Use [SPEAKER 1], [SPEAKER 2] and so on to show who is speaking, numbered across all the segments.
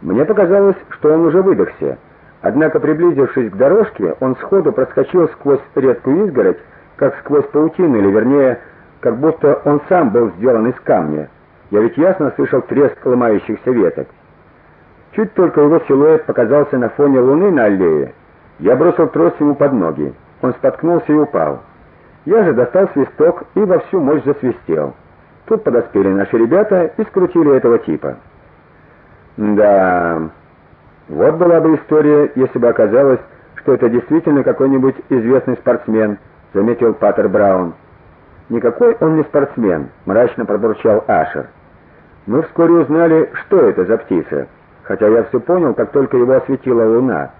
[SPEAKER 1] Мне показалось, что он уже выдохся. Однако, приблизившись к дорожке, он сходу проскочил сквозь редкую изгородь, как сквозь паутину, или вернее, как будто он сам был сделан из камня. Я ведь ясно слышал треск ломающихся веток. Чуть только его силуэт показался на фоне луны на аллее, я бросил трость ему под ноги. Он споткнулся и упал. Я же достал свисток и во всю мощь засвистел. Тут подоспели наши ребята и скрутили этого типа. Да. Вот была бы история, если бы оказалось, что это действительно какой-нибудь известный спортсмен, заметил Паттер Браун. Никакой он не спортсмен, мрачно пробурчал Ашер. Мы вскоре узнали, что это за птица, хотя я все понял, как только его осветила луна.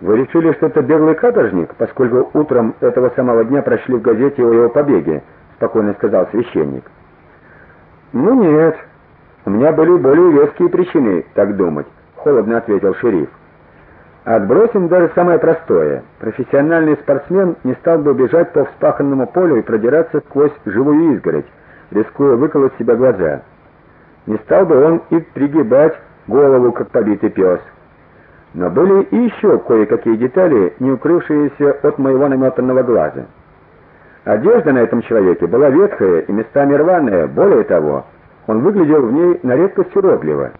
[SPEAKER 1] Вы решили, что это беглый каторжник, поскольку утром этого самого дня прошли в газете о его побеге, спокойно сказал священник. Ну нет, у меня были более веские причины так думать, холодно ответил шериф. Отбросим даже самое простое. Профессиональный спортсмен не стал бы бежать по вспаханному полю и продираться сквозь живую изгородь, рискуя выколоть себе глаза. Не стал бы он и пригибать голову, как побитый пес. Но были и еще кое-какие детали, не укрывшиеся от моего наметанного глаза. Одежда на этом человеке была ветхая и местами рваная, более того, он выглядел в ней на редкость уродливо.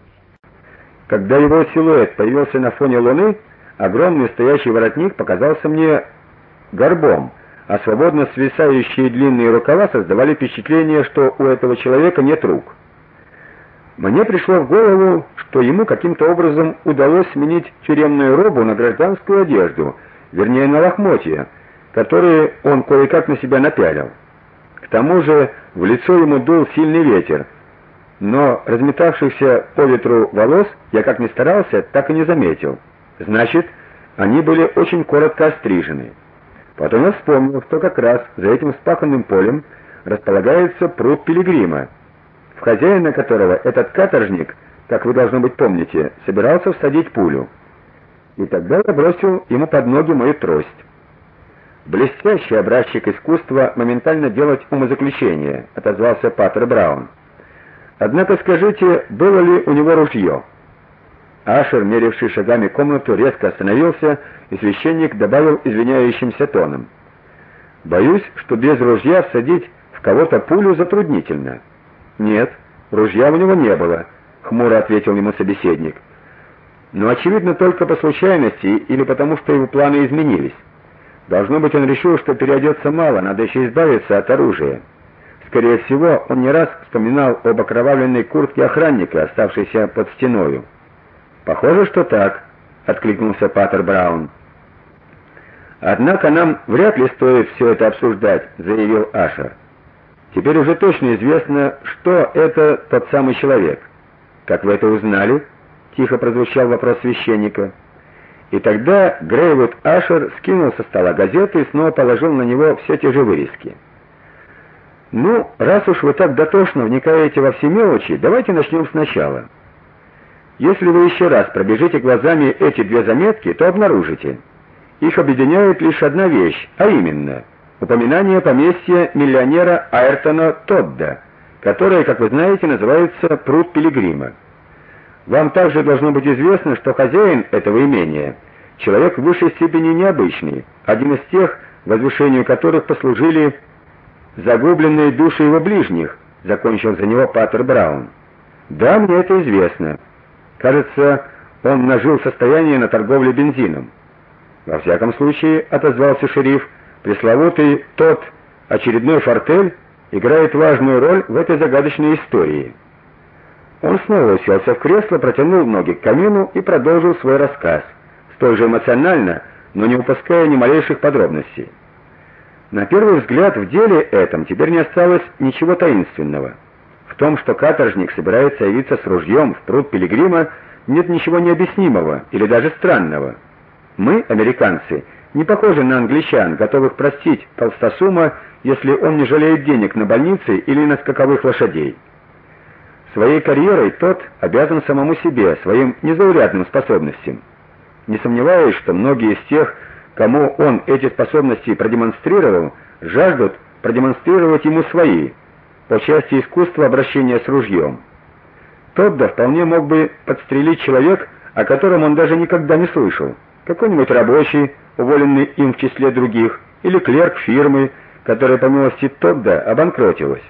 [SPEAKER 1] Когда его силуэт появился на фоне луны, огромный стоящий воротник показался мне горбом, а свободно свисающие длинные рукава создавали впечатление, что у этого человека нет рук. Мне пришло в голову, что ему каким-то образом удалось сменить тюремную робу на гражданскую одежду, вернее на лохмотья, которые он кое-как на себя напялил. К тому же в лицо ему дул сильный ветер, но разметавшихся по ветру волос я как ни старался, так и не заметил. Значит, они были очень коротко острижены. Потом я вспомнил, что как раз за этим спаханным полем располагается пруд Пилигрима, в хозяина которого этот каторжник, как вы должно быть помните, собирался всадить пулю. И тогда я бросил ему под ноги мою трость. Блестящий образчик искусства моментально делать умозаключение, отозвался Паттер Браун. Однако скажите, было ли у него ружье?» Ашер, меривший шагами комнату, резко остановился, и священник добавил извиняющимся тоном: "Боюсь, что без ружья всадить в кого-то пулю затруднительно". "Нет, ружья у него не было", хмуро ответил ему собеседник. "Но очевидно только по случайности или потому, что его планы изменились. Должно быть, он решил, что переодеться мало, надо еще избавиться от оружия". Скорее всего, он не раз вспоминал об окровавленной куртке охранника, оставшейся под стеною. Похоже, что так, откликнулся Паттер Браун. Однако нам вряд ли стоит все это обсуждать, заявил Ашер. Теперь уже точно известно, что это тот самый человек. Как вы это узнали? тихо прозвучал вопрос священника. И тогда Грейвуд Ашер скинул со стола газету и снова положил на него все те же вырезки. Ну, раз уж вы так дотошно вникаете во все мелочи, давайте начнем сначала. Если вы еще раз пробежите глазами эти две заметки, то обнаружите, их объединяет лишь одна вещь, а именно упоминание поместья миллионера Айртона Тодда, которое, как вы знаете, называется Пруд Пилигрима. Вам также должно быть известно, что хозяин этого имения человек в высшей степени необычный, один из тех, возвышению которых послужили загубленные души его ближних, закончил за него Паттер Браун. Да, мне это известно. Кажется, он нажил состояние на торговле бензином. Во всяком случае, отозвался шериф, пресловутый тот очередной фортель играет важную роль в этой загадочной истории. Он снова уселся в кресло, протянул ноги к камину и продолжил свой рассказ, столь же эмоционально, но не упуская ни малейших подробностей. На первый взгляд в деле этом теперь не осталось ничего таинственного. В том, что каторжник собирается явиться с ружьем в пруд Пилигрима, нет ничего необъяснимого или даже странного. Мы, американцы, не похожи на англичан, готовых простить толстосума, если он не жалеет денег на больницы или на скаковых лошадей. Своей карьерой тот обязан самому себе, своим незаурядным способностям. Не сомневаюсь, что многие из тех, кому он эти способности продемонстрировал, жаждут продемонстрировать ему свои по части искусства обращения с ружьем. Тодда вполне мог бы подстрелить человек, о котором он даже никогда не слышал. Какой-нибудь рабочий, уволенный им в числе других, или клерк фирмы, которая по милости Тодда обанкротилась.